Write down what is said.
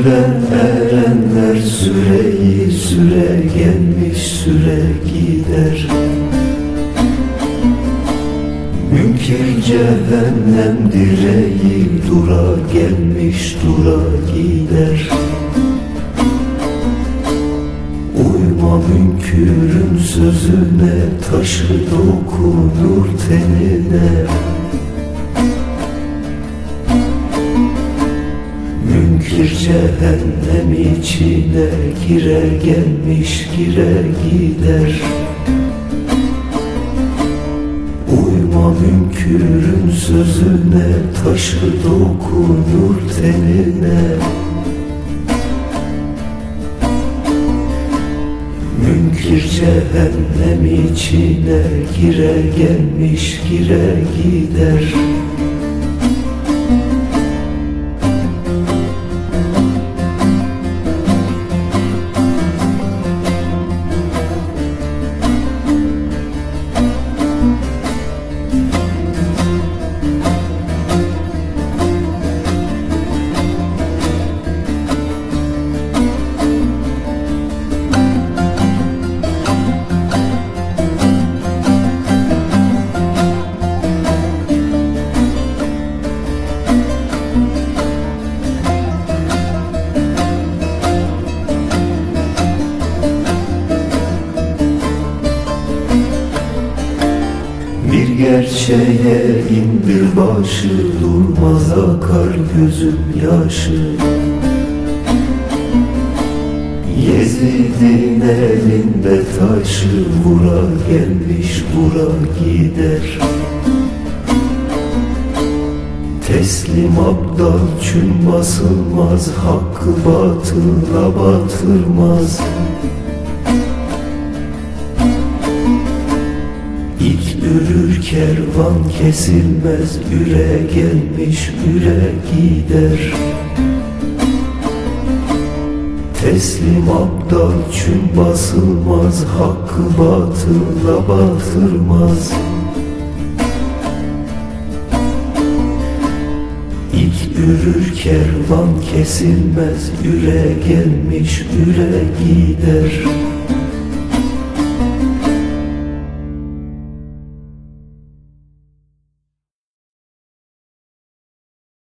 Süre erenler süreyi süre gelmiş süre gider. Münkir cehennem direği dura gelmiş dura gider. Uyma münkürün sözüne taşı dokunur tenine cehennem içine gire gelmiş gire gider. Uyma münkürün sözüne taşı dokunur tenine. Münkir cehennem içine gire gelmiş gire gider gerçeğe indir başı Durmaz akar gözüm yaşı. Yezid'in elinde taşı Vura gelmiş vura gider. Teslim abdal çün basılmaz Hakkı batıla batırmaz İt ürür kervan kesilmez Üre gelmiş üre gider. Teslim abdal çün basılmaz Hakkı batıla batırmaz. İt ürür kervan kesilmez Üre gelmiş üre gider